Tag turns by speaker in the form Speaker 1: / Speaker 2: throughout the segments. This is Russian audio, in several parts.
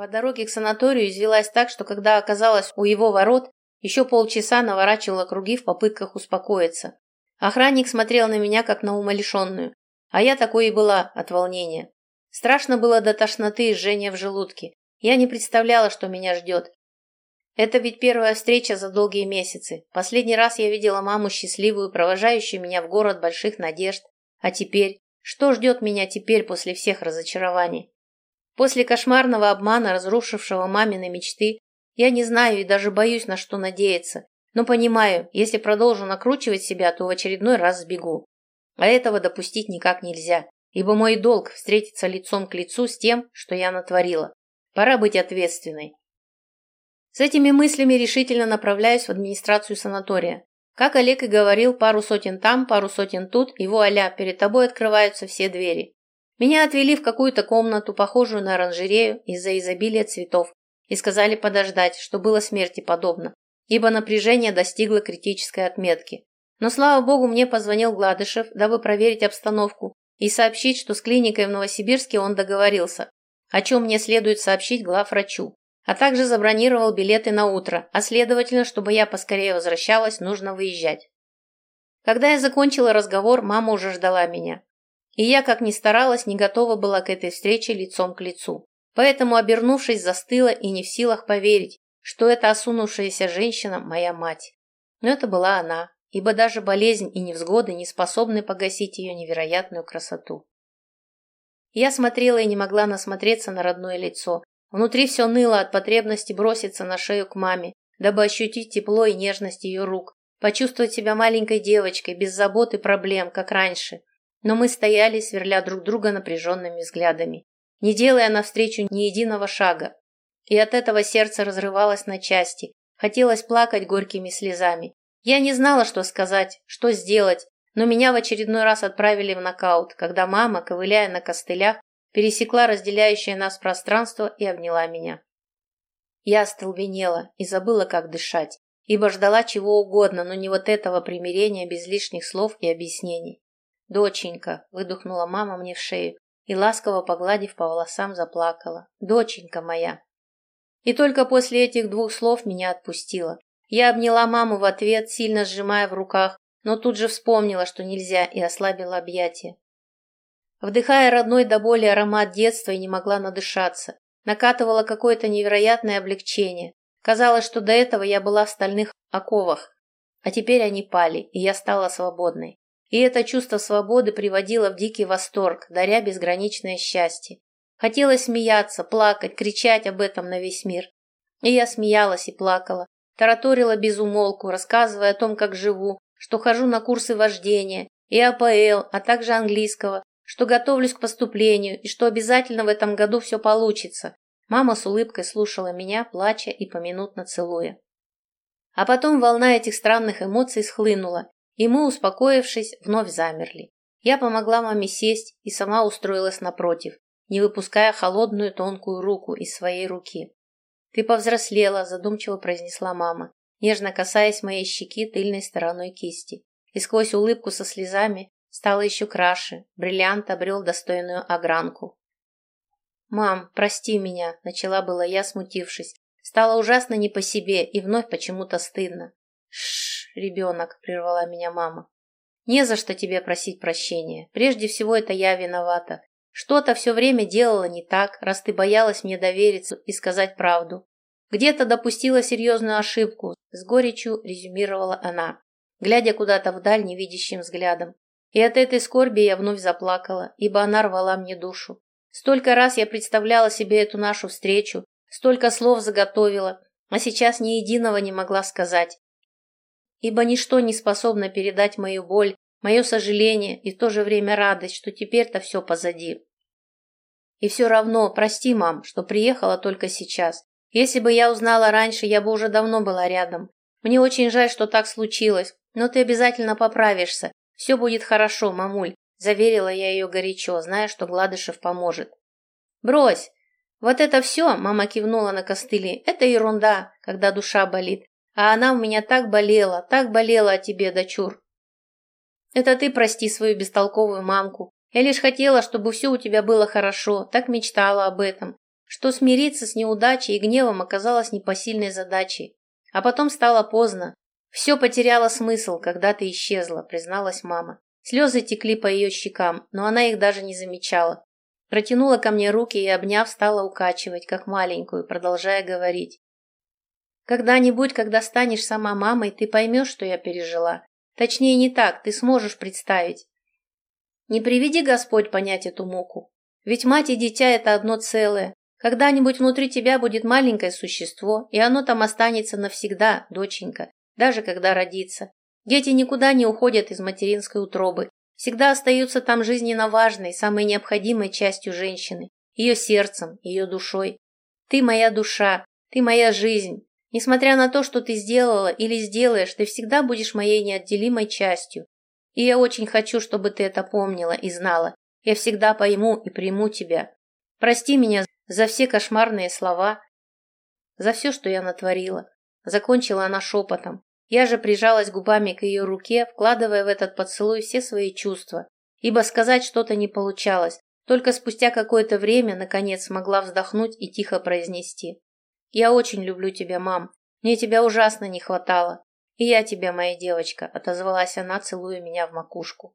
Speaker 1: По дороге к санаторию извелась так, что когда оказалась у его ворот, еще полчаса наворачивала круги в попытках успокоиться. Охранник смотрел на меня, как на умалишенную, а я такой и была от волнения. Страшно было до тошноты и жжения в желудке. Я не представляла, что меня ждет. Это ведь первая встреча за долгие месяцы. Последний раз я видела маму счастливую, провожающую меня в город больших надежд. А теперь? Что ждет меня теперь после всех разочарований? После кошмарного обмана, разрушившего мамины мечты, я не знаю и даже боюсь на что надеяться. Но понимаю, если продолжу накручивать себя, то в очередной раз сбегу. А этого допустить никак нельзя ибо мой долг встретиться лицом к лицу с тем, что я натворила. Пора быть ответственной. С этими мыслями решительно направляюсь в администрацию санатория. Как Олег и говорил, пару сотен там, пару сотен тут, и вуаля, перед тобой открываются все двери. Меня отвели в какую-то комнату, похожую на оранжерею из-за изобилия цветов, и сказали подождать, что было смерти подобно, ибо напряжение достигло критической отметки. Но, слава богу, мне позвонил Гладышев, дабы проверить обстановку, и сообщить, что с клиникой в Новосибирске он договорился, о чем мне следует сообщить главврачу, а также забронировал билеты на утро, а следовательно, чтобы я поскорее возвращалась, нужно выезжать. Когда я закончила разговор, мама уже ждала меня. И я, как ни старалась, не готова была к этой встрече лицом к лицу. Поэтому, обернувшись, застыла и не в силах поверить, что эта осунувшаяся женщина – моя мать. Но это была она, ибо даже болезнь и невзгоды не способны погасить ее невероятную красоту. Я смотрела и не могла насмотреться на родное лицо. Внутри все ныло от потребности броситься на шею к маме, дабы ощутить тепло и нежность ее рук, почувствовать себя маленькой девочкой, без забот и проблем, как раньше. Но мы стояли, сверля друг друга напряженными взглядами, не делая навстречу ни единого шага. И от этого сердце разрывалось на части, хотелось плакать горькими слезами. Я не знала, что сказать, что сделать, но меня в очередной раз отправили в нокаут, когда мама, ковыляя на костылях, пересекла разделяющее нас пространство и обняла меня. Я остолбенела и забыла, как дышать, ибо ждала чего угодно, но не вот этого примирения без лишних слов и объяснений. «Доченька!» – выдохнула мама мне в шею и, ласково погладив по волосам, заплакала. «Доченька моя!» И только после этих двух слов меня отпустила, я обняла маму в ответ, сильно сжимая в руках, но тут же вспомнила, что нельзя, и ослабила объятия. Вдыхая родной до боли аромат детства и не могла надышаться. Накатывало какое-то невероятное облегчение. Казалось, что до этого я была в стальных оковах, а теперь они пали, и я стала свободной. И это чувство свободы приводило в дикий восторг, даря безграничное счастье. Хотелось смеяться, плакать, кричать об этом на весь мир. И я смеялась и плакала, Тараторила без умолку, рассказывая о том, как живу, что хожу на курсы вождения и АПЛ, а также английского, что готовлюсь к поступлению и что обязательно в этом году все получится. Мама с улыбкой слушала меня, плача и поминутно целуя. А потом волна этих странных эмоций схлынула, и мы, успокоившись, вновь замерли. Я помогла маме сесть и сама устроилась напротив, не выпуская холодную тонкую руку из своей руки. «Ты повзрослела», – задумчиво произнесла мама, нежно касаясь моей щеки тыльной стороной кисти. И сквозь улыбку со слезами стало еще краше, бриллиант обрел достойную огранку. «Мам, прости меня», – начала была я, смутившись. Стало ужасно не по себе и вновь почему-то стыдно. «Шш, ребенок», – прервала меня мама. «Не за что тебе просить прощения. Прежде всего, это я виновата. Что-то все время делала не так, раз ты боялась мне довериться и сказать правду. Где-то допустила серьезную ошибку, с горечью резюмировала она, глядя куда-то вдаль невидящим взглядом. И от этой скорби я вновь заплакала, ибо она рвала мне душу. Столько раз я представляла себе эту нашу встречу, столько слов заготовила, а сейчас ни единого не могла сказать. Ибо ничто не способно передать мою боль мое сожаление и в то же время радость, что теперь-то все позади. И все равно, прости, мам, что приехала только сейчас. Если бы я узнала раньше, я бы уже давно была рядом. Мне очень жаль, что так случилось, но ты обязательно поправишься. Все будет хорошо, мамуль, заверила я ее горячо, зная, что Гладышев поможет. Брось! Вот это все, мама кивнула на костыли, это ерунда, когда душа болит. А она у меня так болела, так болела о тебе, дочур. Это ты прости свою бестолковую мамку. Я лишь хотела, чтобы все у тебя было хорошо, так мечтала об этом. что смириться с неудачей и гневом оказалось непосильной задачей. А потом стало поздно. Все потеряло смысл, когда ты исчезла, призналась мама. Слезы текли по ее щекам, но она их даже не замечала. Протянула ко мне руки и, обняв, стала укачивать, как маленькую, продолжая говорить. «Когда-нибудь, когда станешь сама мамой, ты поймешь, что я пережила. Точнее, не так, ты сможешь представить. Не приведи Господь понять эту муку. Ведь мать и дитя – это одно целое. Когда-нибудь внутри тебя будет маленькое существо, и оно там останется навсегда, доченька, даже когда родится. Дети никуда не уходят из материнской утробы, всегда остаются там жизненно важной, самой необходимой частью женщины, ее сердцем, ее душой. Ты моя душа, ты моя жизнь. Несмотря на то, что ты сделала или сделаешь, ты всегда будешь моей неотделимой частью. И я очень хочу, чтобы ты это помнила и знала. Я всегда пойму и приму тебя. Прости меня за все кошмарные слова, за все, что я натворила. Закончила она шепотом. Я же прижалась губами к ее руке, вкладывая в этот поцелуй все свои чувства, ибо сказать что-то не получалось. Только спустя какое-то время, наконец, смогла вздохнуть и тихо произнести. «Я очень люблю тебя, мам. Мне тебя ужасно не хватало. И я тебя, моя девочка», — отозвалась она, целуя меня в макушку.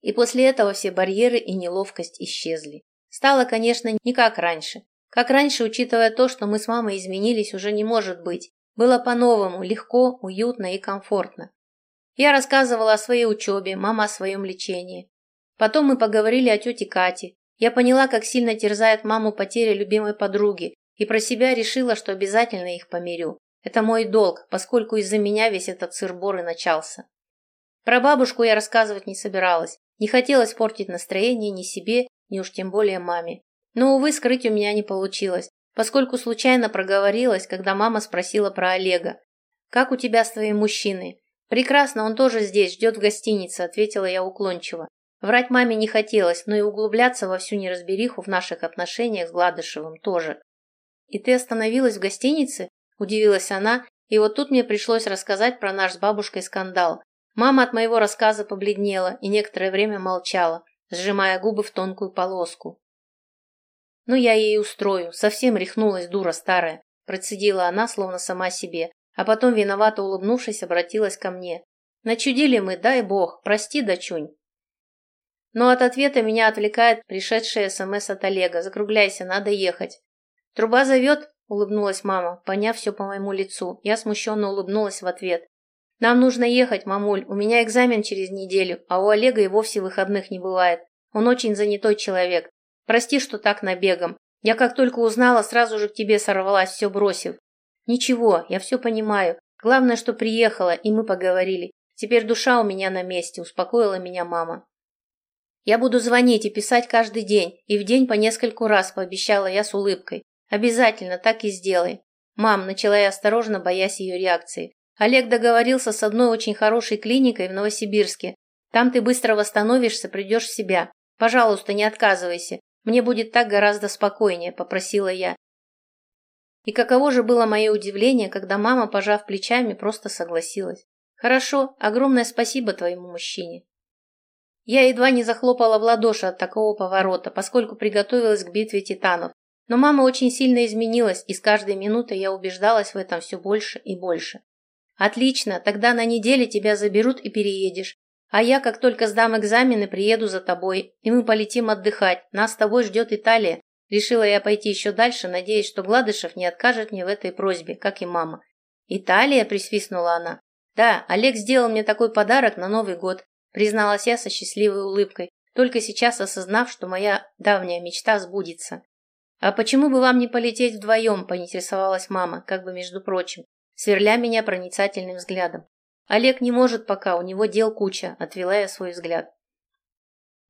Speaker 1: И после этого все барьеры и неловкость исчезли. Стало, конечно, не как раньше. Как раньше, учитывая то, что мы с мамой изменились, уже не может быть. Было по-новому, легко, уютно и комфортно. Я рассказывала о своей учебе, мама о своем лечении. Потом мы поговорили о тете Кате. Я поняла, как сильно терзает маму потеря любимой подруги, и про себя решила, что обязательно их помирю. Это мой долг, поскольку из-за меня весь этот сыр-бор и начался. Про бабушку я рассказывать не собиралась. Не хотелось портить настроение ни себе, ни уж тем более маме. Но, увы, скрыть у меня не получилось, поскольку случайно проговорилась, когда мама спросила про Олега. «Как у тебя с твоим мужчиной?» «Прекрасно, он тоже здесь, ждет в гостинице», — ответила я уклончиво. Врать маме не хотелось, но и углубляться во всю неразбериху в наших отношениях с Гладышевым тоже. «И ты остановилась в гостинице?» – удивилась она, и вот тут мне пришлось рассказать про наш с бабушкой скандал. Мама от моего рассказа побледнела и некоторое время молчала сжимая губы в тонкую полоску. «Ну, я ей устрою, совсем рехнулась дура старая», процедила она, словно сама себе, а потом, виновато улыбнувшись, обратилась ко мне. «Начудили мы, дай бог, прости, дочунь». Но от ответа меня отвлекает пришедшая СМС от Олега. «Закругляйся, надо ехать». «Труба зовет?» – улыбнулась мама, поняв все по моему лицу. Я смущенно улыбнулась в ответ. «Нам нужно ехать, мамуль, у меня экзамен через неделю, а у Олега и вовсе выходных не бывает. Он очень занятой человек. Прости, что так набегом. Я как только узнала, сразу же к тебе сорвалась, все бросив. Ничего, я все понимаю. Главное, что приехала, и мы поговорили. Теперь душа у меня на месте, успокоила меня мама. Я буду звонить и писать каждый день, и в день по нескольку раз, пообещала я с улыбкой. Обязательно так и сделай. Мам, начала я осторожно, боясь ее реакции. Олег договорился с одной очень хорошей клиникой в Новосибирске. Там ты быстро восстановишься, придешь в себя. Пожалуйста, не отказывайся. Мне будет так гораздо спокойнее, попросила я. И каково же было мое удивление, когда мама, пожав плечами, просто согласилась. Хорошо, огромное спасибо твоему мужчине. Я едва не захлопала в ладоши от такого поворота, поскольку приготовилась к битве титанов. Но мама очень сильно изменилась, и с каждой минутой я убеждалась в этом все больше и больше. Отлично, тогда на неделе тебя заберут и переедешь. А я, как только сдам экзамены, приеду за тобой, и мы полетим отдыхать. Нас с тобой ждет Италия. Решила я пойти еще дальше, надеясь, что Гладышев не откажет мне в этой просьбе, как и мама. «Италия?» – присвистнула она. «Да, Олег сделал мне такой подарок на Новый год», – призналась я со счастливой улыбкой, только сейчас осознав, что моя давняя мечта сбудется. «А почему бы вам не полететь вдвоем?» – поинтересовалась мама, как бы между прочим сверля меня проницательным взглядом. Олег не может пока, у него дел куча, отвела я свой взгляд.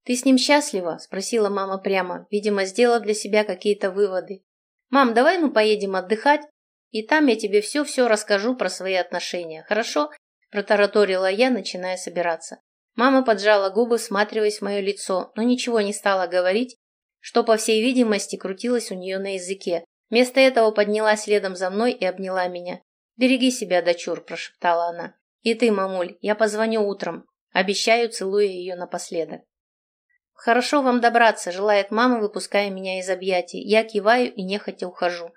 Speaker 1: «Ты с ним счастлива?» – спросила мама прямо, видимо, сделав для себя какие-то выводы. «Мам, давай мы поедем отдыхать, и там я тебе все-все расскажу про свои отношения, хорошо?» – протараторила я, начиная собираться. Мама поджала губы, всматриваясь в мое лицо, но ничего не стала говорить, что, по всей видимости, крутилось у нее на языке. Вместо этого поднялась следом за мной и обняла меня. «Береги себя, дочур», – прошептала она. «И ты, мамуль, я позвоню утром. Обещаю, целуя ее напоследок». хорошо вам добраться», – желает мама, выпуская меня из объятий. Я киваю и нехотя ухожу.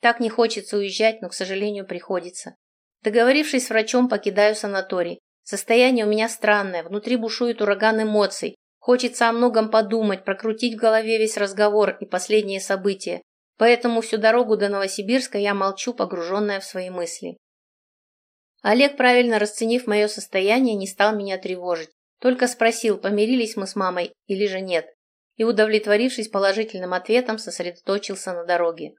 Speaker 1: Так не хочется уезжать, но, к сожалению, приходится. Договорившись с врачом, покидаю санаторий. Состояние у меня странное, внутри бушует ураган эмоций. Хочется о многом подумать, прокрутить в голове весь разговор и последние события. Поэтому всю дорогу до Новосибирска я молчу, погруженная в свои мысли. Олег, правильно расценив мое состояние, не стал меня тревожить. Только спросил, помирились мы с мамой или же нет. И, удовлетворившись положительным ответом, сосредоточился на дороге.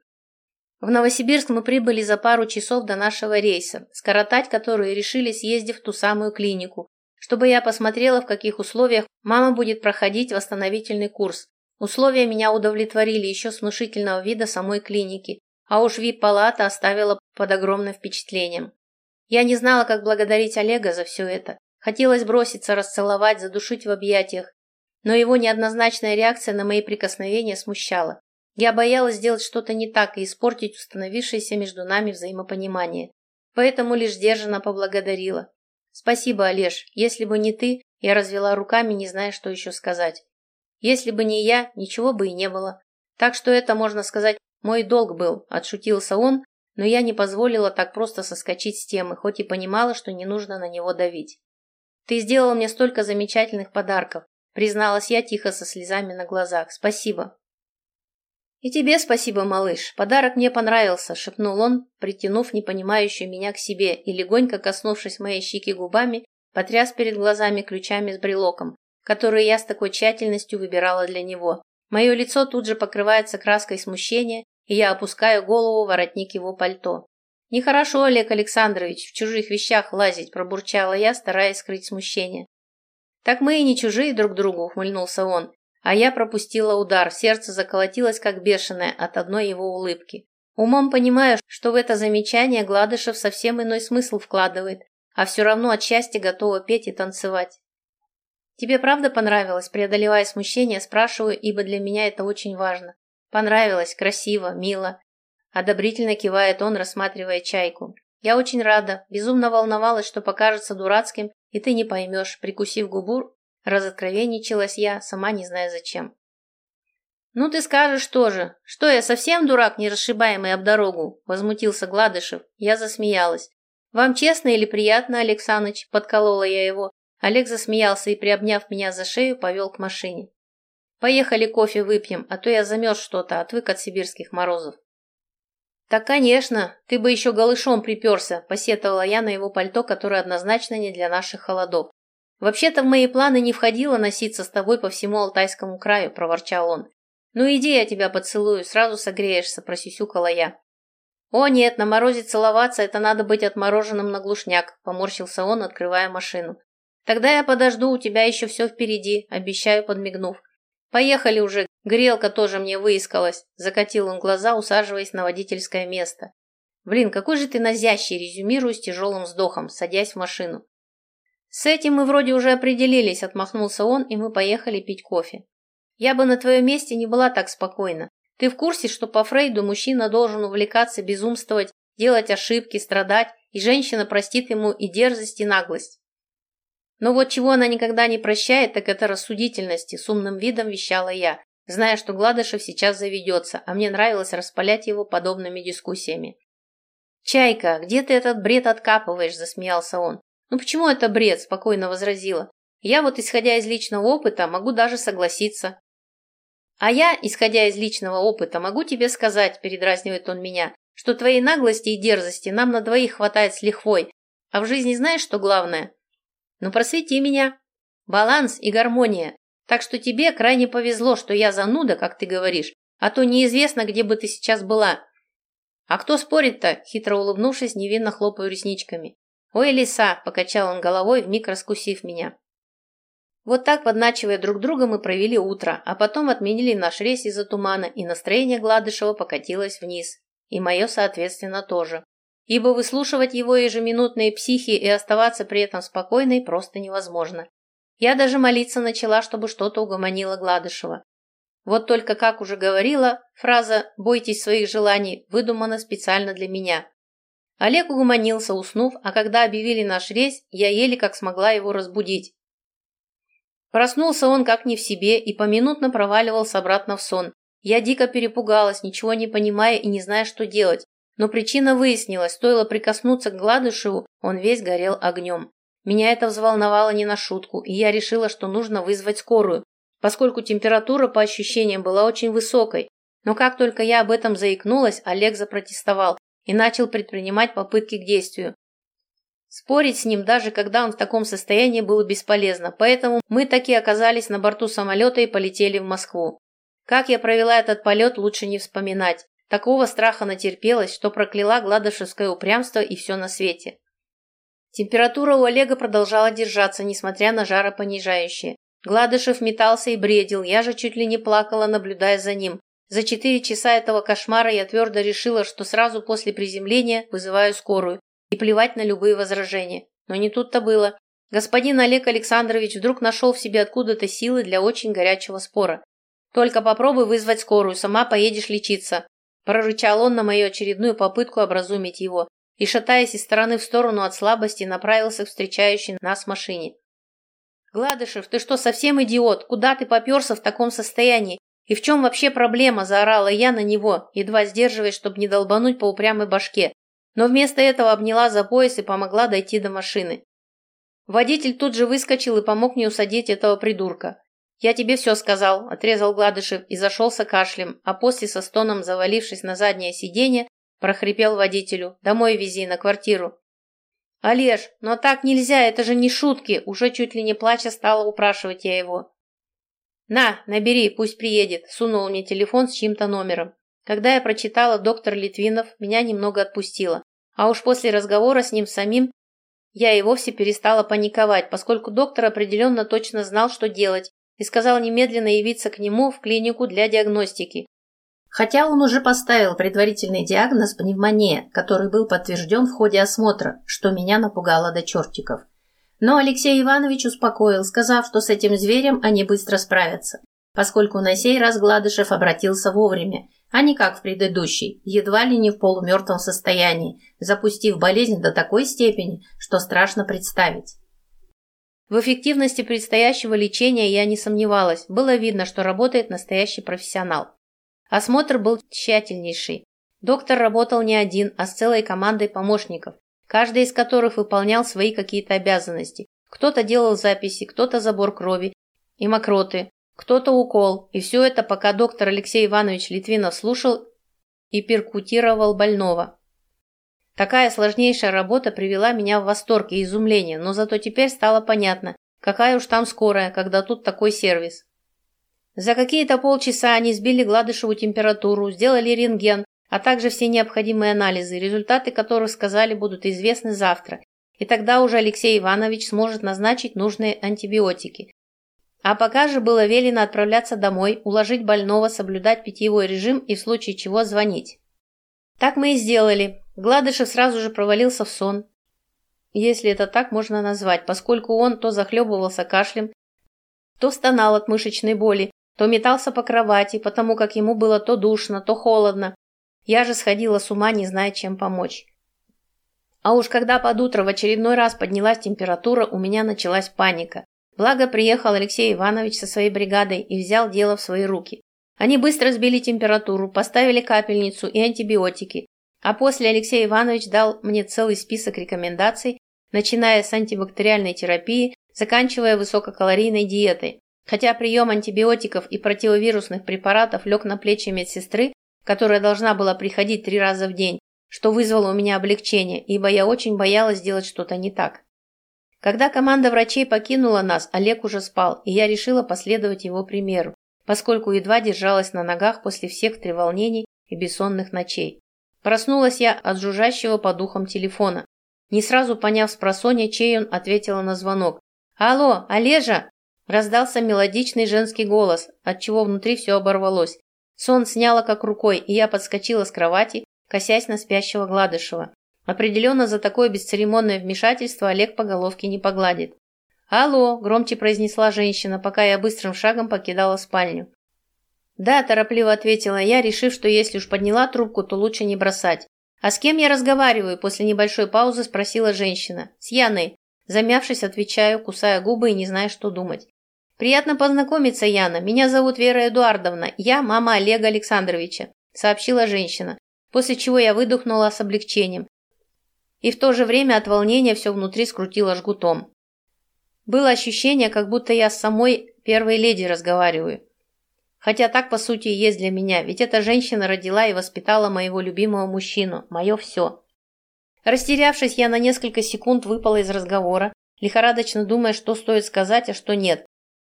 Speaker 1: В Новосибирск мы прибыли за пару часов до нашего рейса, скоротать который решили, съездив в ту самую клинику, чтобы я посмотрела, в каких условиях мама будет проходить восстановительный курс. Условия меня удовлетворили еще с внушительного вида самой клиники, а уж вип-палата оставила под огромным впечатлением. Я не знала, как благодарить Олега за все это. Хотелось броситься, расцеловать, задушить в объятиях, но его неоднозначная реакция на мои прикосновения смущала. Я боялась сделать что-то не так и испортить установившееся между нами взаимопонимание. Поэтому лишь сдержанно поблагодарила. «Спасибо, Олеж. Если бы не ты, я развела руками, не зная, что еще сказать. Если бы не я, ничего бы и не было. Так что это, можно сказать, мой долг был», – отшутился он, но я не позволила так просто соскочить с темы, хоть и понимала, что не нужно на него давить. «Ты сделал мне столько замечательных подарков», – призналась я тихо со слезами на глазах. «Спасибо». «И тебе спасибо, малыш. Подарок мне понравился», — шепнул он, притянув непонимающую меня к себе и, легонько коснувшись моей щеки губами, потряс перед глазами ключами с брелоком, которые я с такой тщательностью выбирала для него. Мое лицо тут же покрывается краской смущения, и я опускаю голову в воротник его пальто. «Нехорошо, Олег Александрович, в чужих вещах лазить», – пробурчала я, стараясь скрыть смущение. «Так мы и не чужие друг другу», – ухмыльнулся он. А я пропустила удар, сердце заколотилось как бешеное от одной его улыбки. Умом понимаю, что в это замечание Гладышев совсем иной смысл вкладывает, а все равно от счастья готова петь и танцевать. «Тебе правда понравилось?» Преодолевая смущение, спрашиваю, ибо для меня это очень важно. «Понравилось, красиво, мило». Одобрительно кивает он, рассматривая чайку. «Я очень рада, безумно волновалась, что покажется дурацким, и ты не поймешь». Прикусив губу, Разоткровенничалась я, сама не зная зачем. «Ну ты скажешь тоже. Что, я совсем дурак, не расшибаемый об дорогу?» Возмутился Гладышев. Я засмеялась. «Вам честно или приятно, Александрович?» Подколола я его. Олег засмеялся и, приобняв меня за шею, повел к машине. «Поехали кофе выпьем, а то я замерз что-то, отвык от сибирских морозов». «Так, конечно, ты бы еще голышом приперся», – посетовала я на его пальто, которое однозначно не для наших холодов. «Вообще-то в мои планы не входило носиться с тобой по всему Алтайскому краю», – проворчал он. «Ну иди, я тебя поцелую, сразу согреешься», – просюсюкала я. «О нет, на морозе целоваться – это надо быть отмороженным на глушняк», – поморщился он, открывая машину. «Тогда я подожду, у тебя еще все впереди», – обещаю, подмигнув. «Поехали уже, грелка тоже мне выискалась», – закатил он глаза, усаживаясь на водительское место. «Блин, какой же ты назящий», – резюмирую с тяжелым вздохом, садясь в машину. «С этим мы вроде уже определились», – отмахнулся он, и мы поехали пить кофе. «Я бы на твоем месте не была так спокойна. Ты в курсе, что по Фрейду мужчина должен увлекаться, безумствовать, делать ошибки, страдать, и женщина простит ему и дерзость, и наглость?» Но вот чего она никогда не прощает, так это рассудительности, с умным видом вещала я, зная, что Гладышев сейчас заведется, а мне нравилось распалять его подобными дискуссиями. «Чайка, где ты этот бред откапываешь?» – засмеялся он. «Ну почему это бред?» – спокойно возразила. «Я вот, исходя из личного опыта, могу даже согласиться». «А я, исходя из личного опыта, могу тебе сказать», – передразнивает он меня, «что твоей наглости и дерзости нам на двоих хватает с лихвой. А в жизни знаешь, что главное?» «Ну просвети меня». «Баланс и гармония. Так что тебе крайне повезло, что я зануда, как ты говоришь, а то неизвестно, где бы ты сейчас была». «А кто спорит-то?» – хитро улыбнувшись, невинно хлопаю ресничками. «Ой, лиса!» – покачал он головой, вмиг раскусив меня. Вот так, подначивая друг друга, мы провели утро, а потом отменили наш рейс из-за тумана, и настроение Гладышева покатилось вниз. И мое, соответственно, тоже. Ибо выслушивать его ежеминутные психи и оставаться при этом спокойной просто невозможно. Я даже молиться начала, чтобы что-то угомонило Гладышева. Вот только, как уже говорила, фраза «бойтесь своих желаний» выдумана специально для меня. Олег угомонился, уснув, а когда объявили наш рейс, я еле как смогла его разбудить. Проснулся он как не в себе и поминутно проваливался обратно в сон. Я дико перепугалась, ничего не понимая и не зная, что делать. Но причина выяснилась, стоило прикоснуться к Гладышеву, он весь горел огнем. Меня это взволновало не на шутку, и я решила, что нужно вызвать скорую, поскольку температура по ощущениям была очень высокой. Но как только я об этом заикнулась, Олег запротестовал и начал предпринимать попытки к действию. Спорить с ним, даже когда он в таком состоянии, было бесполезно, поэтому мы таки оказались на борту самолета и полетели в Москву. Как я провела этот полет, лучше не вспоминать. Такого страха натерпелась, что прокляла гладышевское упрямство и все на свете. Температура у Олега продолжала держаться, несмотря на жаропонижающее. Гладышев метался и бредил, я же чуть ли не плакала, наблюдая за ним. За четыре часа этого кошмара я твердо решила, что сразу после приземления вызываю скорую и плевать на любые возражения. Но не тут-то было. Господин Олег Александрович вдруг нашел в себе откуда-то силы для очень горячего спора. «Только попробуй вызвать скорую, сама поедешь лечиться», прорычал он на мою очередную попытку образумить его и, шатаясь из стороны в сторону от слабости, направился к встречающей нас машине. «Гладышев, ты что, совсем идиот? Куда ты поперся в таком состоянии? И в чем вообще проблема?» – заорала я на него, едва сдерживаясь, чтобы не долбануть по упрямой башке. Но вместо этого обняла за пояс и помогла дойти до машины. Водитель тут же выскочил и помог мне усадить этого придурка. «Я тебе все сказал», – отрезал Гладышев и зашелся кашлем, а после со стоном завалившись на заднее сиденье, прохрипел водителю. «Домой вези, на квартиру». «Олеж, но так нельзя, это же не шутки!» Уже чуть ли не плача стала упрашивать я его. «На, набери, пусть приедет», — сунул мне телефон с чьим-то номером. Когда я прочитала доктор Литвинов, меня немного отпустило. А уж после разговора с ним самим я и вовсе перестала паниковать, поскольку доктор определенно точно знал, что делать, и сказал немедленно явиться к нему в клинику для диагностики. Хотя он уже поставил предварительный диагноз пневмония, который был подтвержден в ходе осмотра, что меня напугало до чертиков. Но Алексей Иванович успокоил, сказав, что с этим зверем они быстро справятся, поскольку на сей раз Гладышев обратился вовремя, а не как в предыдущий, едва ли не в полумертвом состоянии, запустив болезнь до такой степени, что страшно представить. В эффективности предстоящего лечения я не сомневалась, было видно, что работает настоящий профессионал. Осмотр был тщательнейший. Доктор работал не один, а с целой командой помощников, каждый из которых выполнял свои какие-то обязанности. Кто-то делал записи, кто-то забор крови и мокроты, кто-то укол. И все это, пока доктор Алексей Иванович Литвинов слушал и перкутировал больного. Такая сложнейшая работа привела меня в восторг и изумление, но зато теперь стало понятно, какая уж там скорая, когда тут такой сервис. За какие-то полчаса они сбили Гладышеву температуру, сделали рентген, а также все необходимые анализы, результаты которых, сказали, будут известны завтра. И тогда уже Алексей Иванович сможет назначить нужные антибиотики. А пока же было велено отправляться домой, уложить больного, соблюдать питьевой режим и в случае чего звонить. Так мы и сделали. Гладышев сразу же провалился в сон, если это так можно назвать, поскольку он то захлебывался кашлем, то стонал от мышечной боли, то метался по кровати, потому как ему было то душно, то холодно. Я же сходила с ума, не зная, чем помочь. А уж когда под утро в очередной раз поднялась температура, у меня началась паника. Благо приехал Алексей Иванович со своей бригадой и взял дело в свои руки. Они быстро сбили температуру, поставили капельницу и антибиотики. А после Алексей Иванович дал мне целый список рекомендаций, начиная с антибактериальной терапии, заканчивая высококалорийной диетой. Хотя прием антибиотиков и противовирусных препаратов лег на плечи медсестры, которая должна была приходить три раза в день, что вызвало у меня облегчение, ибо я очень боялась сделать что-то не так. Когда команда врачей покинула нас, Олег уже спал, и я решила последовать его примеру, поскольку едва держалась на ногах после всех треволнений и бессонных ночей. Проснулась я от жужжащего по духам телефона. Не сразу поняв с просонья, чей он, ответила на звонок. «Алло, Олежа!» Раздался мелодичный женский голос, отчего внутри все оборвалось. Сон сняло как рукой, и я подскочила с кровати, косясь на спящего Гладышева. Определенно за такое бесцеремонное вмешательство Олег по головке не погладит. «Алло!» – громче произнесла женщина, пока я быстрым шагом покидала спальню. «Да», – торопливо ответила я, решив, что если уж подняла трубку, то лучше не бросать. «А с кем я разговариваю?» – после небольшой паузы спросила женщина. «С Яной». Замявшись, отвечаю, кусая губы и не зная, что думать. «Приятно познакомиться, Яна. Меня зовут Вера Эдуардовна. Я мама Олега Александровича», – сообщила женщина, после чего я выдохнула с облегчением. И в то же время от волнения все внутри скрутило жгутом. Было ощущение, как будто я с самой первой леди разговариваю. Хотя так, по сути, и есть для меня, ведь эта женщина родила и воспитала моего любимого мужчину, мое все. Растерявшись, я на несколько секунд выпала из разговора, лихорадочно думая, что стоит сказать, а что нет.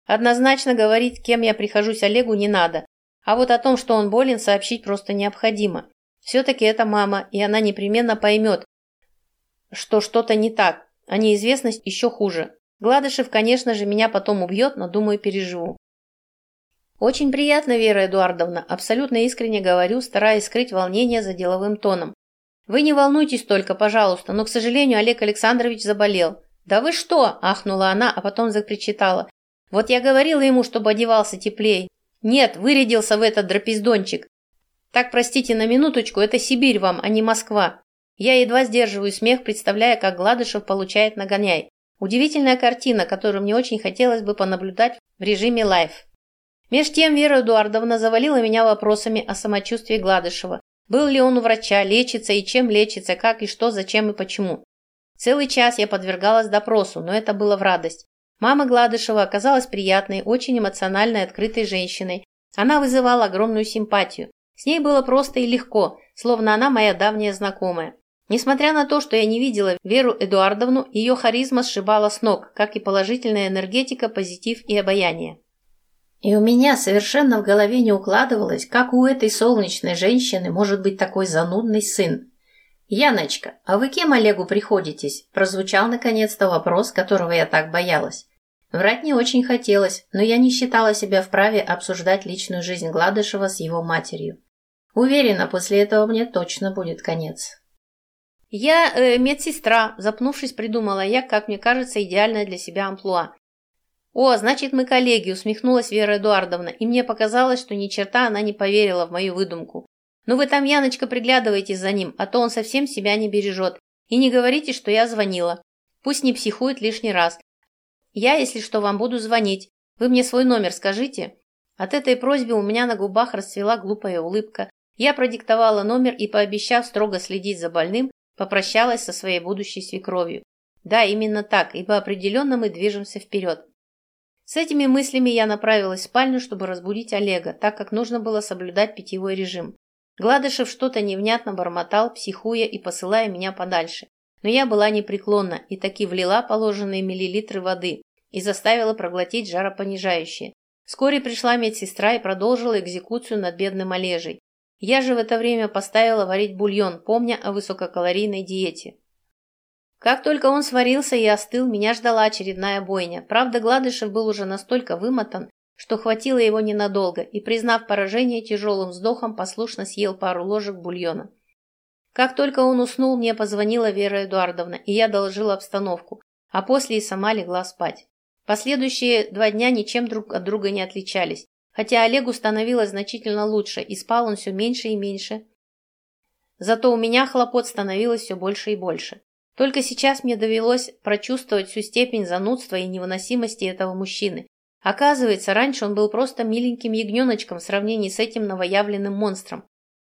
Speaker 1: Однозначно говорить, кем я прихожусь Олегу, не надо. А вот о том, что он болен, сообщить просто необходимо. Все-таки это мама, и она непременно поймет, что что-то не так, а неизвестность еще хуже. Гладышев, конечно же, меня потом убьет, но, думаю, переживу. Очень приятно, Вера Эдуардовна, абсолютно искренне говорю, стараясь скрыть волнение за деловым тоном. Вы не волнуйтесь только, пожалуйста, но, к сожалению, Олег Александрович заболел. Да вы что? ахнула она, а потом запричитала. Вот я говорила ему, чтобы одевался теплее. Нет, вырядился в этот драпездончик. Так, простите на минуточку, это Сибирь вам, а не Москва. Я едва сдерживаю смех, представляя, как Гладышев получает нагоняй. Удивительная картина, которую мне очень хотелось бы понаблюдать в режиме live. Меж тем Вера Эдуардовна завалила меня вопросами о самочувствии Гладышева. Был ли он у врача, лечится и чем лечится, как и что, зачем и почему. Целый час я подвергалась допросу, но это было в радость. Мама Гладышева оказалась приятной, очень эмоциональной, открытой женщиной. Она вызывала огромную симпатию. С ней было просто и легко, словно она моя давняя знакомая. Несмотря на то, что я не видела Веру Эдуардовну, ее харизма сшибала с ног, как и положительная энергетика, позитив и обаяние. И у меня совершенно в голове не укладывалось, как у этой солнечной женщины может быть такой занудный сын. «Яночка, а вы кем Олегу приходитесь?» Прозвучал наконец-то вопрос, которого я так боялась. Врать не очень хотелось, но я не считала себя вправе обсуждать личную жизнь Гладышева с его матерью. Уверена, после этого мне точно будет конец. «Я э, медсестра», – запнувшись, придумала я, как мне кажется, идеальное для себя амплуа. «О, значит, мы коллеги», – усмехнулась Вера Эдуардовна, и мне показалось, что ни черта она не поверила в мою выдумку. «Ну вы там, Яночка, приглядывайтесь за ним, а то он совсем себя не бережет. И не говорите, что я звонила. Пусть не психует лишний раз. Я, если что, вам буду звонить. Вы мне свой номер скажите». От этой просьбы у меня на губах расцвела глупая улыбка. Я продиктовала номер и, пообещав строго следить за больным, попрощалась со своей будущей свекровью. Да, именно так, ибо определенно мы движемся вперед. С этими мыслями я направилась в спальню, чтобы разбудить Олега, так как нужно было соблюдать питьевой режим. Гладышев что-то невнятно бормотал, психуя и посылая меня подальше. Но я была непреклонна и таки влила положенные миллилитры воды и заставила проглотить жаропонижающее. Вскоре пришла медсестра и продолжила экзекуцию над бедным Олежей. Я же в это время поставила варить бульон, помня о высококалорийной диете. Как только он сварился и остыл, меня ждала очередная бойня. Правда, Гладышев был уже настолько вымотан, что хватило его ненадолго, и, признав поражение, тяжелым вздохом послушно съел пару ложек бульона. Как только он уснул, мне позвонила Вера Эдуардовна, и я доложила обстановку, а после и сама легла спать. Последующие два дня ничем друг от друга не отличались, хотя Олегу становилось значительно лучше, и спал он все меньше и меньше. Зато у меня хлопот становилось все больше и больше. Только сейчас мне довелось прочувствовать всю степень занудства и невыносимости этого мужчины. Оказывается, раньше он был просто миленьким ягненочком в сравнении с этим новоявленным монстром.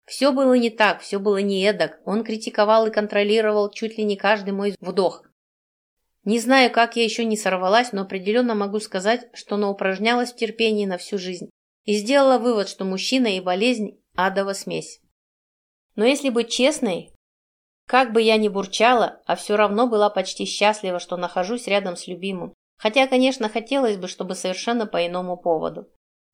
Speaker 1: Все было не так, все было не эдак. Он критиковал и контролировал чуть ли не каждый мой вдох. Не знаю, как я еще не сорвалась, но определенно могу сказать, что наупражнялась в терпении на всю жизнь. И сделала вывод, что мужчина и болезнь – адова смесь. Но если быть честной, как бы я ни бурчала, а все равно была почти счастлива, что нахожусь рядом с любимым. Хотя, конечно, хотелось бы, чтобы совершенно по иному поводу.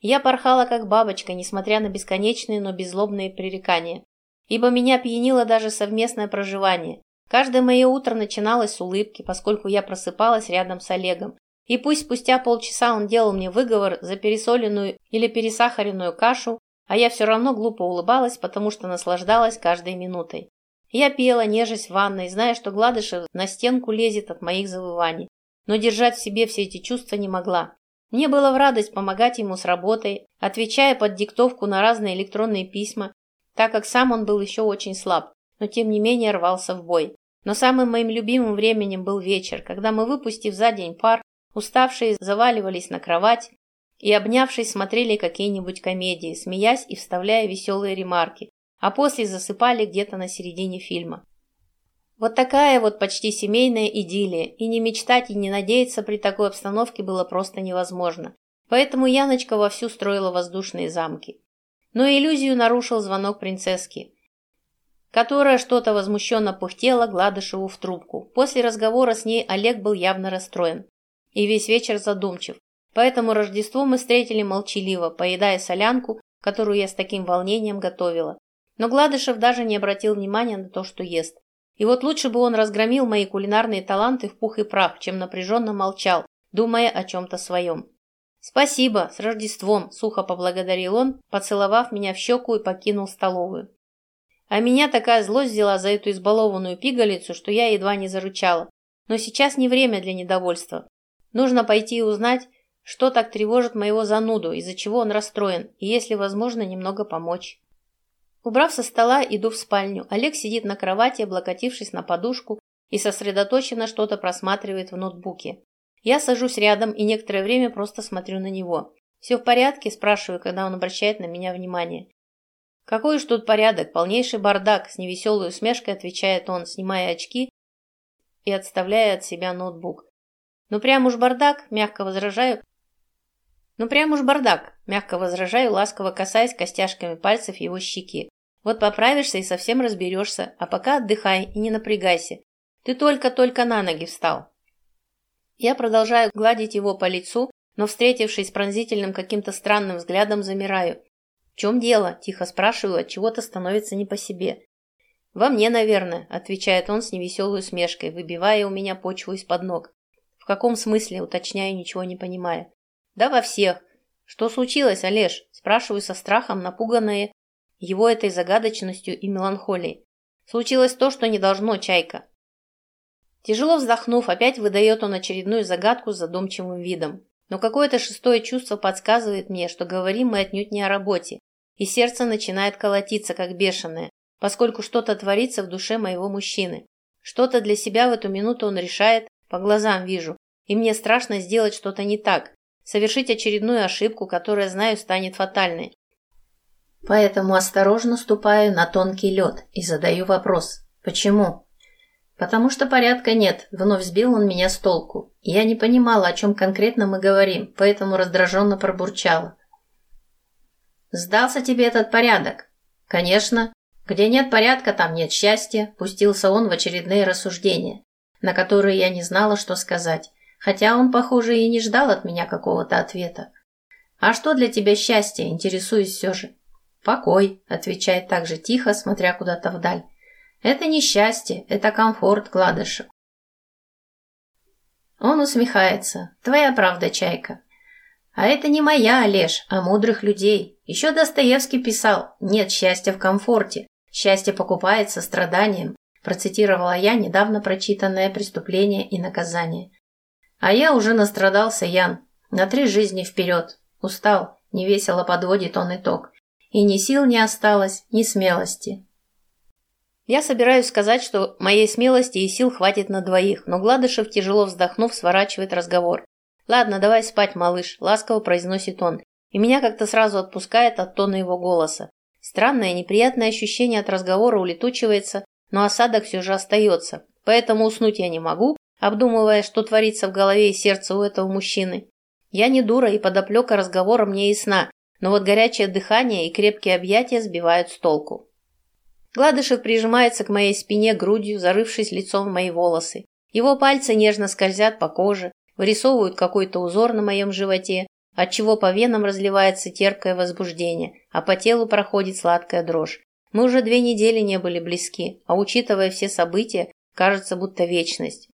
Speaker 1: Я порхала как бабочка, несмотря на бесконечные, но беззлобные пререкания. Ибо меня пьянило даже совместное проживание. Каждое мое утро начиналось с улыбки, поскольку я просыпалась рядом с Олегом. И пусть спустя полчаса он делал мне выговор за пересоленную или пересахаренную кашу, а я все равно глупо улыбалась, потому что наслаждалась каждой минутой. Я пела, нежесть в ванной, зная, что Гладышев на стенку лезет от моих завываний. Но держать в себе все эти чувства не могла. Мне было в радость помогать ему с работой, отвечая под диктовку на разные электронные письма, так как сам он был еще очень слаб, но тем не менее рвался в бой. Но самым моим любимым временем был вечер, когда мы, выпустив за день пар, Уставшие заваливались на кровать и, обнявшись, смотрели какие-нибудь комедии, смеясь и вставляя веселые ремарки, а после засыпали где-то на середине фильма. Вот такая вот почти семейная идиллия, и не мечтать и не надеяться при такой обстановке было просто невозможно. Поэтому Яночка вовсю строила воздушные замки. Но иллюзию нарушил звонок принцесски, которая что-то возмущенно пыхтела Гладышеву в трубку. После разговора с ней Олег был явно расстроен и весь вечер задумчив. Поэтому Рождество мы встретили молчаливо, поедая солянку, которую я с таким волнением готовила. Но Гладышев даже не обратил внимания на то, что ест. И вот лучше бы он разгромил мои кулинарные таланты в пух и прах, чем напряженно молчал, думая о чем-то своем. «Спасибо, с Рождеством!» – сухо поблагодарил он, поцеловав меня в щеку и покинул столовую. А меня такая злость взяла за эту избалованную пигалицу, что я едва не зарычала. Но сейчас не время для недовольства. Нужно пойти и узнать, что так тревожит моего зануду, из-за чего он расстроен, и если возможно, немного помочь. Убрав со стола, иду в спальню. Олег сидит на кровати, облокотившись на подушку и сосредоточенно что-то просматривает в ноутбуке. Я сажусь рядом и некоторое время просто смотрю на него. «Все в порядке?» – спрашиваю, когда он обращает на меня внимание. «Какой уж тут порядок, полнейший бардак!» – с невеселой усмешкой отвечает он, снимая очки и отставляя от себя ноутбук. «Ну прям уж бардак!» – мягко возражаю. «Ну прям уж бардак!» – мягко возражаю, ласково касаясь костяшками пальцев его щеки. Вот поправишься и совсем разберешься, а пока отдыхай и не напрягайся. Ты только-только на ноги встал. Я продолжаю гладить его по лицу, но, встретившись с пронзительным каким-то странным взглядом, замираю. «В чем дело?» – тихо спрашиваю, от чего-то становится не по себе. «Во мне, наверное», – отвечает он с невеселой усмешкой, выбивая у меня почву из-под ног. «В каком смысле?» – уточняю, ничего не понимая. «Да во всех. Что случилось, Олеж?» – спрашиваю со страхом, напуганная его этой загадочностью и меланхолией. Случилось то, что не должно, Чайка. Тяжело вздохнув, опять выдает он очередную загадку с задумчивым видом. Но какое-то шестое чувство подсказывает мне, что говорим мы отнюдь не о работе, и сердце начинает колотиться, как бешеное, поскольку что-то творится в душе моего мужчины. Что-то для себя в эту минуту он решает, по глазам вижу, и мне страшно сделать что-то не так, совершить очередную ошибку, которая, знаю, станет фатальной. Поэтому осторожно ступаю на тонкий лед и задаю вопрос. Почему? Потому что порядка нет, вновь сбил он меня с толку. Я не понимала, о чем конкретно мы говорим, поэтому раздраженно пробурчала. «Сдался тебе этот порядок?» «Конечно. Где нет порядка, там нет счастья», пустился он в очередные рассуждения, на которые я не знала, что сказать, хотя он, похоже, и не ждал от меня какого-то ответа. «А что для тебя счастье?» интересуюсь все же. «Покой», — отвечает так же тихо, смотря куда-то вдаль. «Это не счастье, это комфорт, Гладышев». Он усмехается. «Твоя правда, Чайка». «А это не моя, Олеж, а мудрых людей. Еще Достоевский писал «Нет счастья в комфорте, счастье покупается страданием», процитировала я недавно прочитанное «Преступление и наказание». А я уже настрадался, Ян. На три жизни вперед. Устал, невесело подводит он итог и ни сил не осталось, ни смелости. Я собираюсь сказать, что моей смелости и сил хватит на двоих, но Гладышев, тяжело вздохнув, сворачивает разговор. «Ладно, давай спать, малыш», – ласково произносит он, и меня как-то сразу отпускает от тона его голоса. Странное, неприятное ощущение от разговора улетучивается, но осадок все же остается, поэтому уснуть я не могу, обдумывая, что творится в голове и сердце у этого мужчины. Я не дура, и подоплека разговора мне ясна, но вот горячее дыхание и крепкие объятия сбивают с толку. Гладышев прижимается к моей спине грудью, зарывшись лицом в мои волосы. Его пальцы нежно скользят по коже, вырисовывают какой-то узор на моем животе, отчего по венам разливается терпкое возбуждение, а по телу проходит сладкая дрожь. Мы уже две недели не были близки, а учитывая все события, кажется будто вечность.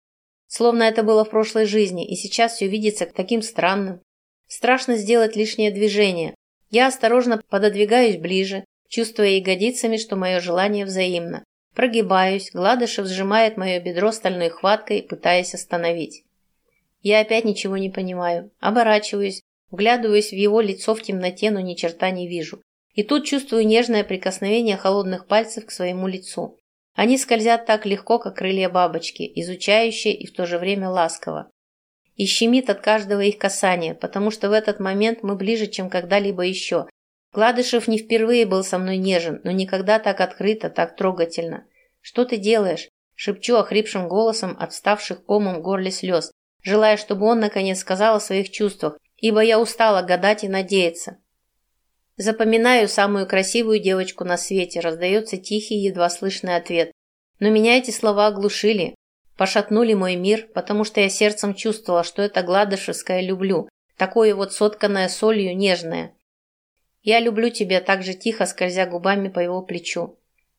Speaker 1: Словно это было в прошлой жизни, и сейчас все видится таким странным. Страшно сделать лишнее движение, я осторожно пододвигаюсь ближе, чувствуя ягодицами, что мое желание взаимно. Прогибаюсь, Гладышев сжимает мое бедро стальной хваткой, пытаясь остановить. Я опять ничего не понимаю. Оборачиваюсь, вглядываюсь в его лицо в темноте, но ни черта не вижу. И тут чувствую нежное прикосновение холодных пальцев к своему лицу. Они скользят так легко, как крылья бабочки, изучающие и в то же время ласково. И щемит от каждого их касания, потому что в этот момент мы ближе, чем когда-либо еще. Гладышев не впервые был со мной нежен, но никогда так открыто, так трогательно. «Что ты делаешь?» – шепчу охрипшим голосом от вставших комом в горле слез, желая, чтобы он наконец сказал о своих чувствах, ибо я устала гадать и надеяться. Запоминаю самую красивую девочку на свете, раздается тихий, едва слышный ответ. Но меня эти слова оглушили, пошатнули мой мир, потому что я сердцем чувствовала, что это гладышевское люблю, такое вот сотканное солью нежное. Я люблю тебя так же тихо, скользя губами по его плечу.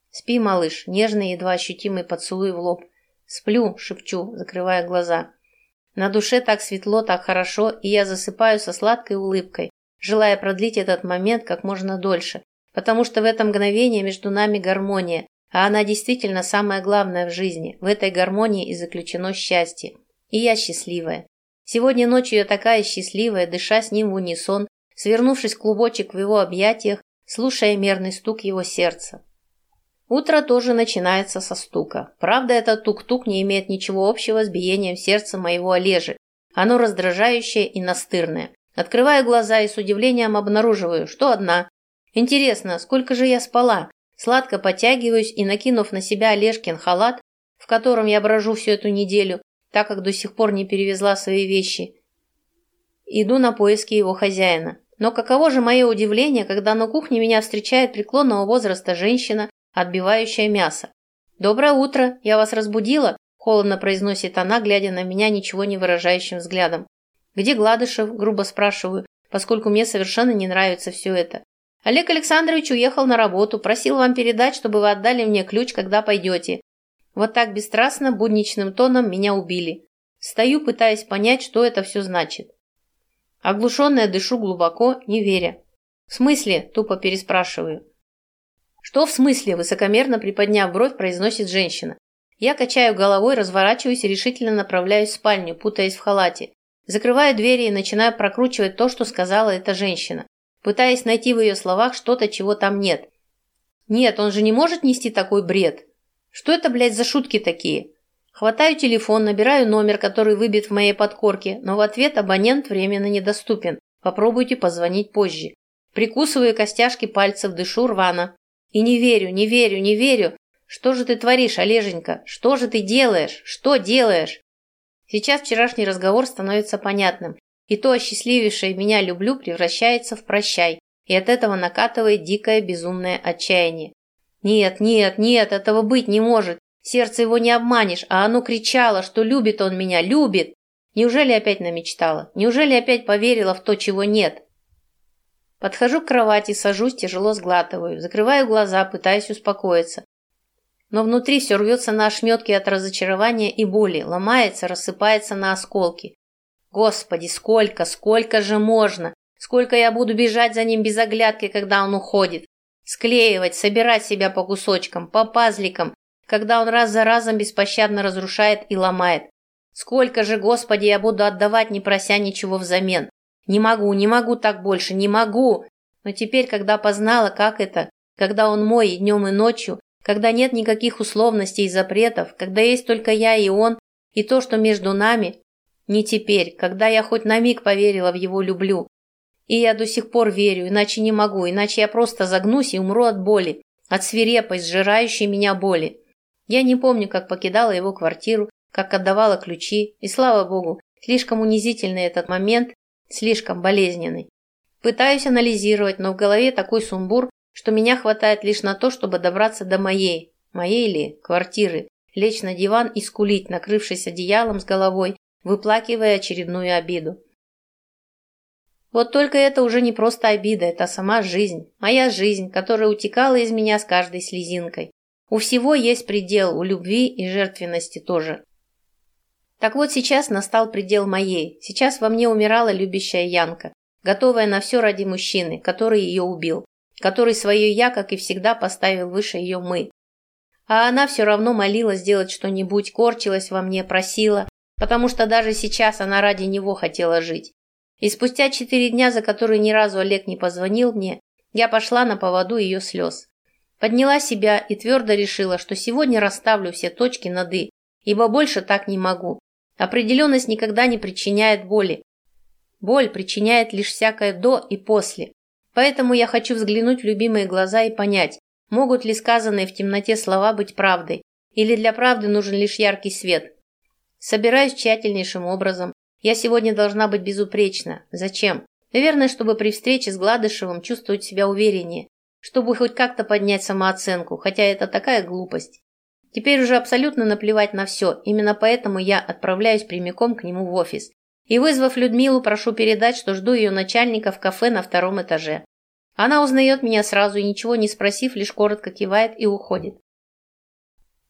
Speaker 1: Спи, малыш, нежный, едва ощутимый поцелуй в лоб. Сплю, шепчу, закрывая глаза. На душе так светло, так хорошо, и я засыпаю со сладкой улыбкой, желая продлить этот момент как можно дольше, потому что в это мгновение между нами гармония, а она действительно самое главное в жизни. В этой гармонии и заключено счастье. И я счастливая. Сегодня ночью я такая счастливая, дыша с ним в унисон, свернувшись клубочек в его объятиях, слушая мерный стук его сердца. Утро тоже начинается со стука. Правда, этот тук-тук не имеет ничего общего с биением сердца моего Олежи. Оно раздражающее и настырное. Открываю глаза и с удивлением обнаруживаю, что одна. Интересно, сколько же я спала? Сладко потягиваюсь и, накинув на себя Олежкин халат, в котором я брожу всю эту неделю, так как до сих пор не перевезла свои вещи, иду на поиски его хозяина. Но каково же мое удивление, когда на кухне меня встречает преклонного возраста женщина отбивающая мясо. «Доброе утро! Я вас разбудила?» – холодно произносит она, глядя на меня ничего не выражающим взглядом. «Где Гладышев?» – грубо спрашиваю, поскольку мне совершенно не нравится все это. «Олег Александрович уехал на работу, просил вам передать, чтобы вы отдали мне ключ, когда пойдете». Вот так бесстрастно, будничным тоном меня убили. Стою, пытаясь понять, что это все значит. Оглушенная дышу глубоко, не веря. «В смысле?» – тупо переспрашиваю. «Что в смысле?» – высокомерно приподняв бровь, произносит женщина. Я качаю головой, разворачиваюсь и решительно направляюсь в спальню, путаясь в халате. Закрываю двери и начинаю прокручивать то, что сказала эта женщина, пытаясь найти в ее словах что-то, чего там нет. Нет, он же не может нести такой бред. Что это, блядь, за шутки такие? Хватаю телефон, набираю номер, который выбит в моей подкорке, но в ответ абонент временно недоступен. Попробуйте позвонить позже. Прикусываю костяшки пальцев, дышу рвано. И не верю, не верю, не верю. Что же ты творишь, Олеженька? Что же ты делаешь? Что делаешь? Сейчас вчерашний разговор становится понятным. И то осчастливившее меня люблю превращается в прощай. И от этого накатывает дикое безумное отчаяние. Нет, нет, нет, этого быть не может. Сердце его не обманешь, а оно кричало, что любит он меня, любит. Неужели опять намечтала? Неужели опять поверила в то, чего нет? Подхожу к кровати, сажусь, тяжело сглатываю, закрываю глаза, пытаясь успокоиться. Но внутри все рвется на ошметки от разочарования и боли, ломается, рассыпается на осколки. Господи, сколько, сколько же можно? Сколько я буду бежать за ним без оглядки, когда он уходит? Склеивать, собирать себя по кусочкам, по пазликам, когда он раз за разом беспощадно разрушает и ломает. Сколько же, Господи, я буду отдавать, не прося ничего взамен? Не могу, не могу так больше, не могу. Но теперь, когда познала, как это, когда он мой и днем, и ночью, когда нет никаких условностей и запретов, когда есть только я и он, и то, что между нами, не теперь, когда я хоть на миг поверила в его люблю. И я до сих пор верю, иначе не могу, иначе я просто загнусь и умру от боли, от свирепой, сжирающей меня боли. Я не помню, как покидала его квартиру, как отдавала ключи, и слава богу, слишком унизительный этот момент, слишком болезненный. Пытаюсь анализировать, но в голове такой сумбур, что меня хватает лишь на то, чтобы добраться до моей, моей ли, квартиры, лечь на диван и скулить, накрывшись одеялом с головой, выплакивая очередную обиду. Вот только это уже не просто обида, это сама жизнь, моя жизнь, которая утекала из меня с каждой слезинкой. У всего есть предел, у любви и жертвенности тоже. Так вот сейчас настал предел моей. Сейчас во мне умирала любящая Янка, готовая на все ради мужчины, который ее убил, который свое «я», как и всегда, поставил выше ее «мы». А она все равно молила сделать что-нибудь, корчилась во мне, просила, потому что даже сейчас она ради него хотела жить. И спустя четыре дня, за которые ни разу Олег не позвонил мне, я пошла на поводу ее слез. Подняла себя и твердо решила, что сегодня расставлю все точки над «и», ибо больше так не могу. Определенность никогда не причиняет боли. Боль причиняет лишь всякое до и после. Поэтому я хочу взглянуть в любимые глаза и понять, могут ли сказанные в темноте слова быть правдой, или для правды нужен лишь яркий свет. Собираюсь тщательнейшим образом. Я сегодня должна быть безупречна. Зачем? Наверное, чтобы при встрече с Гладышевым чувствовать себя увереннее, чтобы хоть как-то поднять самооценку, хотя это такая глупость. Теперь уже абсолютно наплевать на все, именно поэтому я отправляюсь прямиком к нему в офис. И вызвав Людмилу, прошу передать, что жду ее начальника в кафе на втором этаже. Она узнает меня сразу и, ничего не спросив, лишь коротко кивает и уходит.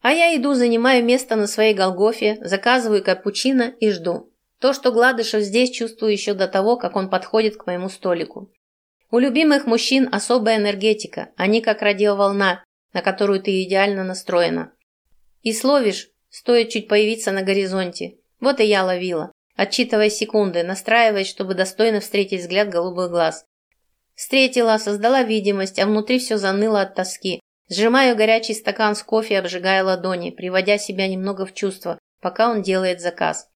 Speaker 1: А я иду, занимаю место на своей Голгофе, заказываю капучино и жду. То, что Гладышев здесь, чувствую еще до того, как он подходит к моему столику. У любимых мужчин особая энергетика, они как радиоволна, на которую ты идеально настроена. И словишь, стоит чуть появиться на горизонте. Вот и я ловила, отчитывая секунды, настраиваясь, чтобы достойно встретить взгляд голубых глаз. Встретила, создала видимость, а внутри все заныло от тоски. Сжимаю горячий стакан с кофе, обжигая ладони, приводя себя немного в чувство, пока он делает заказ.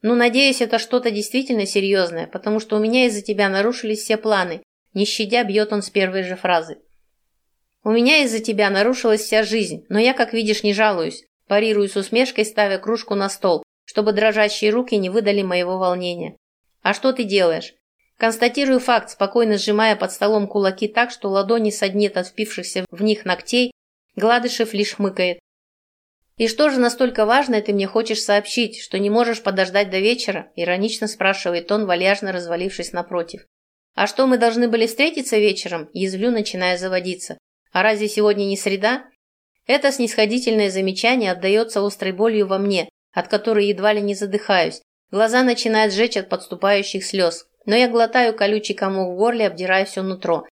Speaker 1: Ну, надеюсь, это что-то действительно серьезное, потому что у меня из-за тебя нарушились все планы. Не щадя, бьет он с первой же фразы. У меня из-за тебя нарушилась вся жизнь, но я, как видишь, не жалуюсь. Парирую с усмешкой, ставя кружку на стол, чтобы дрожащие руки не выдали моего волнения. А что ты делаешь? Констатирую факт, спокойно сжимая под столом кулаки так, что ладони саднит от впившихся в них ногтей, Гладышев лишь хмыкает. «И что же настолько важное ты мне хочешь сообщить, что не можешь подождать до вечера?» – иронично спрашивает он, вальяжно развалившись напротив. «А что, мы должны были встретиться вечером?» – язвлю, начиная заводиться. «А разве сегодня не среда?» Это снисходительное замечание отдается острой болью во мне, от которой едва ли не задыхаюсь. Глаза начинают сжечь от подступающих слез, но я глотаю колючий комок в горле, обдирая все нутро.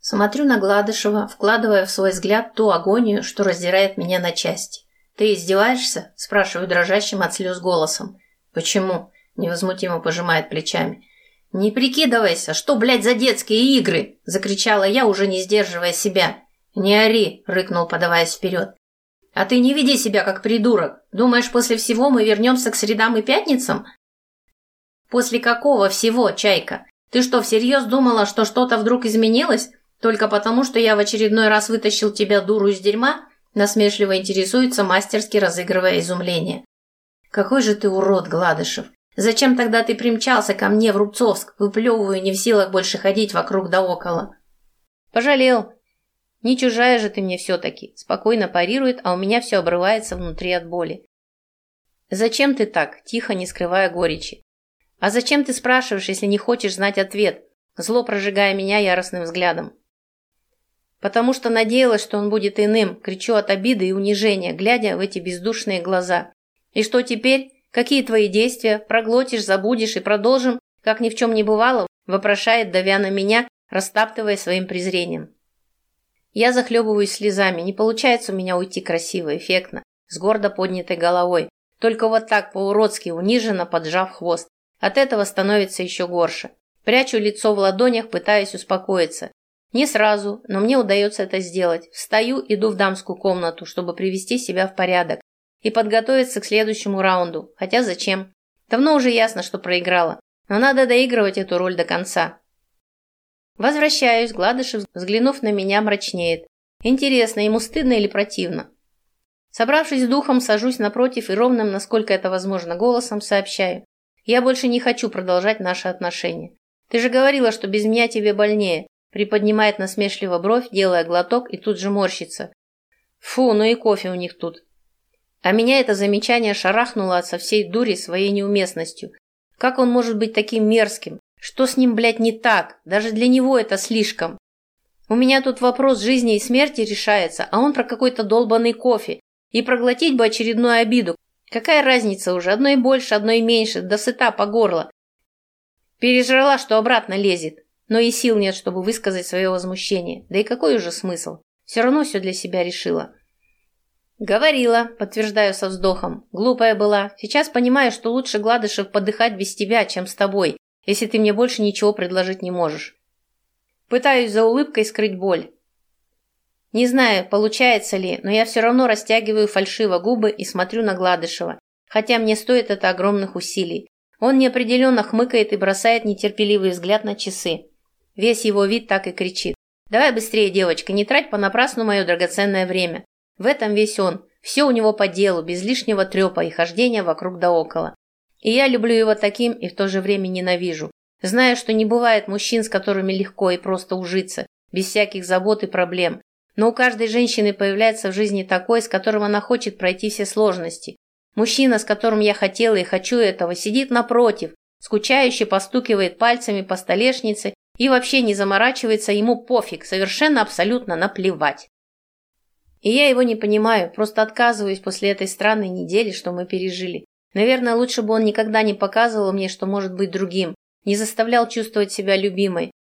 Speaker 1: Смотрю на Гладышева, вкладывая в свой взгляд ту агонию, что раздирает меня на части. «Ты издеваешься?» – спрашиваю дрожащим от слез голосом. «Почему?» – невозмутимо пожимает плечами. «Не прикидывайся! Что, блядь, за детские игры?» – закричала я, уже не сдерживая себя. «Не ори!» – рыкнул, подаваясь вперед. «А ты не веди себя как придурок. Думаешь, после всего мы вернемся к средам и пятницам?» «После какого всего, Чайка? Ты что, всерьез думала, что что-то вдруг изменилось? Только потому, что я в очередной раз вытащил тебя, дуру, из дерьма?» Насмешливо интересуется, мастерски разыгрывая изумление. «Какой же ты урод, Гладышев! Зачем тогда ты примчался ко мне в Рубцовск, выплевываю, не в силах больше ходить вокруг да около?» «Пожалел. Не чужая же ты мне все-таки!» Спокойно парирует, а у меня все обрывается внутри от боли. «Зачем ты так?» – тихо, не скрывая горечи. «А зачем ты спрашиваешь, если не хочешь знать ответ?» Зло прожигая меня яростным взглядом. «Потому что надеялась, что он будет иным», кричу от обиды и унижения, глядя в эти бездушные глаза. «И что теперь? Какие твои действия? Проглотишь, забудешь и продолжим, как ни в чем не бывало?» вопрошает, давя на меня, растаптывая своим презрением. Я захлебываюсь слезами, не получается у меня уйти красиво, эффектно, с гордо поднятой головой. Только вот так по-уродски, униженно поджав хвост. От этого становится еще горше. Прячу лицо в ладонях, пытаясь успокоиться. Не сразу, но мне удается это сделать. Встаю, иду в дамскую комнату, чтобы привести себя в порядок и подготовиться к следующему раунду. Хотя зачем? Давно уже ясно, что проиграла. Но надо доигрывать эту роль до конца. Возвращаюсь, Гладышев, взглянув на меня, мрачнеет. Интересно, ему стыдно или противно? Собравшись с духом, сажусь напротив и ровным, насколько это возможно, голосом сообщаю. Я больше не хочу продолжать наши отношения. Ты же говорила, что без меня тебе больнее. Приподнимает насмешливо бровь, делая глоток и тут же морщится. Фу, ну и кофе у них тут. А меня это замечание шарахнуло от со всей дури своей неуместностью. Как он может быть таким мерзким? Что с ним, блядь, не так? Даже для него это слишком. У меня тут вопрос жизни и смерти решается, а он про какой-то долбанный кофе. И проглотить бы очередную обиду, Какая разница уже, одной больше, одной меньше, да сыта по горло. Пережрала, что обратно лезет, но и сил нет, чтобы высказать свое возмущение. Да и какой уже смысл? Все равно все для себя решила. Говорила, подтверждаю со вздохом. Глупая была. Сейчас понимаю, что лучше, Гладышев, подыхать без тебя, чем с тобой, если ты мне больше ничего предложить не можешь. Пытаюсь за улыбкой скрыть боль. Не знаю, получается ли, но я все равно растягиваю фальшиво губы и смотрю на Гладышева. хотя мне стоит это огромных усилий. Он неопределенно хмыкает и бросает нетерпеливый взгляд на часы. Весь его вид так и кричит. «Давай быстрее, девочка, не трать понапрасну мое драгоценное время». В этом весь он. Все у него по делу, без лишнего трепа и хождения вокруг да около. И я люблю его таким и в то же время ненавижу. Зная, что не бывает мужчин, с которыми легко и просто ужиться, без всяких забот и проблем. Но у каждой женщины появляется в жизни такой, с которым она хочет пройти все сложности. Мужчина, с которым я хотела и хочу этого, сидит напротив, скучающе постукивает пальцами по столешнице и вообще не заморачивается, ему пофиг, совершенно абсолютно наплевать. И я его не понимаю, просто отказываюсь после этой странной недели, что мы пережили. Наверное, лучше бы он никогда не показывал мне, что может быть другим, не заставлял чувствовать себя любимой.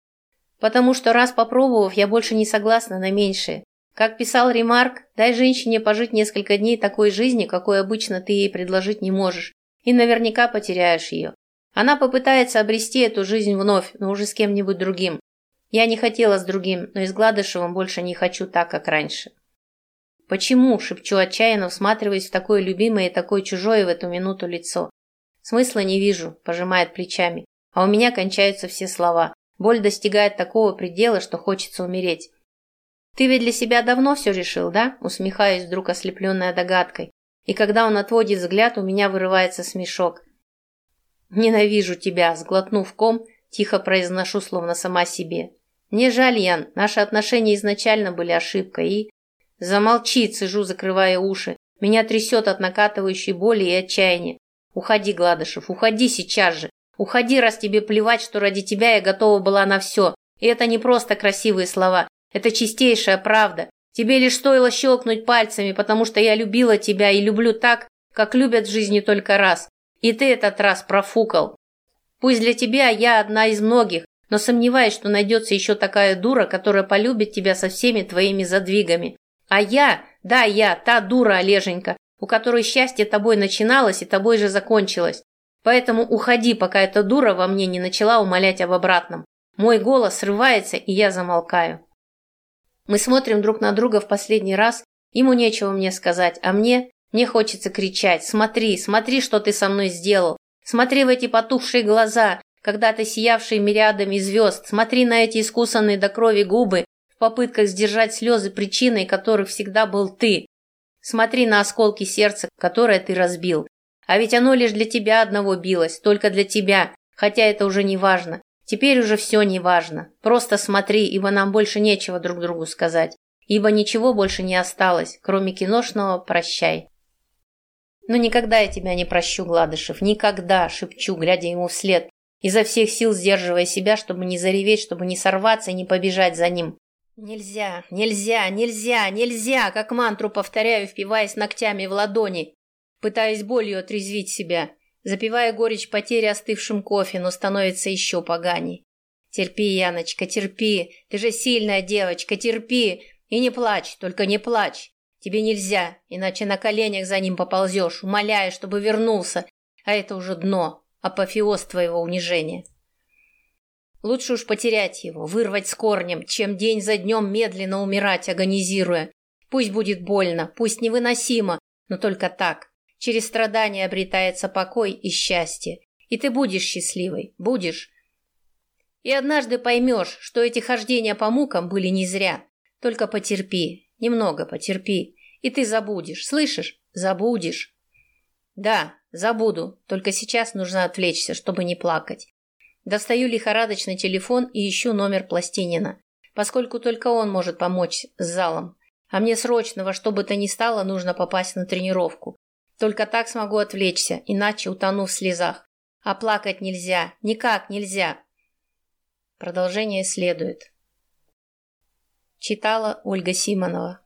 Speaker 1: Потому что раз попробовав, я больше не согласна на меньшее. Как писал Ремарк, дай женщине пожить несколько дней такой жизни, какой обычно ты ей предложить не можешь, и наверняка потеряешь ее. Она попытается обрести эту жизнь вновь, но уже с кем-нибудь другим. Я не хотела с другим, но и с Гладышевым больше не хочу так, как раньше. «Почему?» – шепчу отчаянно, всматриваясь в такое любимое и такое чужое в эту минуту лицо. «Смысла не вижу», – пожимает плечами. А у меня кончаются все слова. Боль достигает такого предела, что хочется умереть. «Ты ведь для себя давно все решил, да?» Усмехаюсь, вдруг ослепленная догадкой. И когда он отводит взгляд, у меня вырывается смешок. «Ненавижу тебя», сглотнув ком, тихо произношу, словно сама себе. «Мне жаль, Ян, наши отношения изначально были ошибкой, и...» «Замолчи», цежу, закрывая уши. Меня трясет от накатывающей боли и отчаяния. «Уходи, Гладышев, уходи сейчас же. Уходи, раз тебе плевать, что ради тебя я готова была на все. И это не просто красивые слова. Это чистейшая правда. Тебе лишь стоило щелкнуть пальцами, потому что я любила тебя и люблю так, как любят в жизни только раз. И ты этот раз профукал. Пусть для тебя я одна из многих, но сомневаюсь, что найдется еще такая дура, которая полюбит тебя со всеми твоими задвигами. А я, да, я, та дура, Олеженька, у которой счастье тобой начиналось и тобой же закончилось. Поэтому уходи, пока эта дура во мне не начала умолять об обратном. Мой голос срывается, и я замолкаю. Мы смотрим друг на друга в последний раз, ему нечего мне сказать, а мне, мне хочется кричать «Смотри, смотри, что ты со мной сделал! Смотри в эти потухшие глаза, когда-то сиявшие мириадами звезд, смотри на эти искусанные до крови губы в попытках сдержать слезы, причиной которых всегда был ты. Смотри на осколки сердца, которое ты разбил. А ведь оно лишь для тебя одного билось, только для тебя, хотя это уже не важно. Теперь уже все не важно. Просто смотри, ибо нам больше нечего друг другу сказать. Ибо ничего больше не осталось, кроме киношного «прощай». Но никогда я тебя не прощу, Гладышев, никогда, шепчу, глядя ему вслед, изо всех сил сдерживая себя, чтобы не зареветь, чтобы не сорваться и не побежать за ним. Нельзя, нельзя, нельзя, нельзя, как мантру повторяю, впиваясь ногтями в ладони, пытаясь болью отрезвить себя запивая горечь потери остывшим кофе, но становится еще поганей. «Терпи, Яночка, терпи, ты же сильная девочка, терпи, и не плачь, только не плачь. Тебе нельзя, иначе на коленях за ним поползешь, умоляя, чтобы вернулся, а это уже дно, апофеоз твоего унижения». Лучше уж потерять его, вырвать с корнем, чем день за днем медленно умирать, агонизируя. Пусть будет больно, пусть невыносимо, но только так, Через страдания обретается покой и счастье. И ты будешь счастливой, будешь. И однажды поймешь, что эти хождения по мукам были не зря. Только потерпи, немного потерпи, и ты забудешь, слышишь? Забудешь. Да, забуду, только сейчас нужно отвлечься, чтобы не плакать. Достаю лихорадочный телефон и ищу номер Пластинина, поскольку только он может помочь с залом. А мне срочно во что бы то ни стало нужно попасть на тренировку. Только так смогу отвлечься, иначе утону в слезах. А плакать нельзя, никак нельзя. Продолжение следует. Читала Ольга Симонова.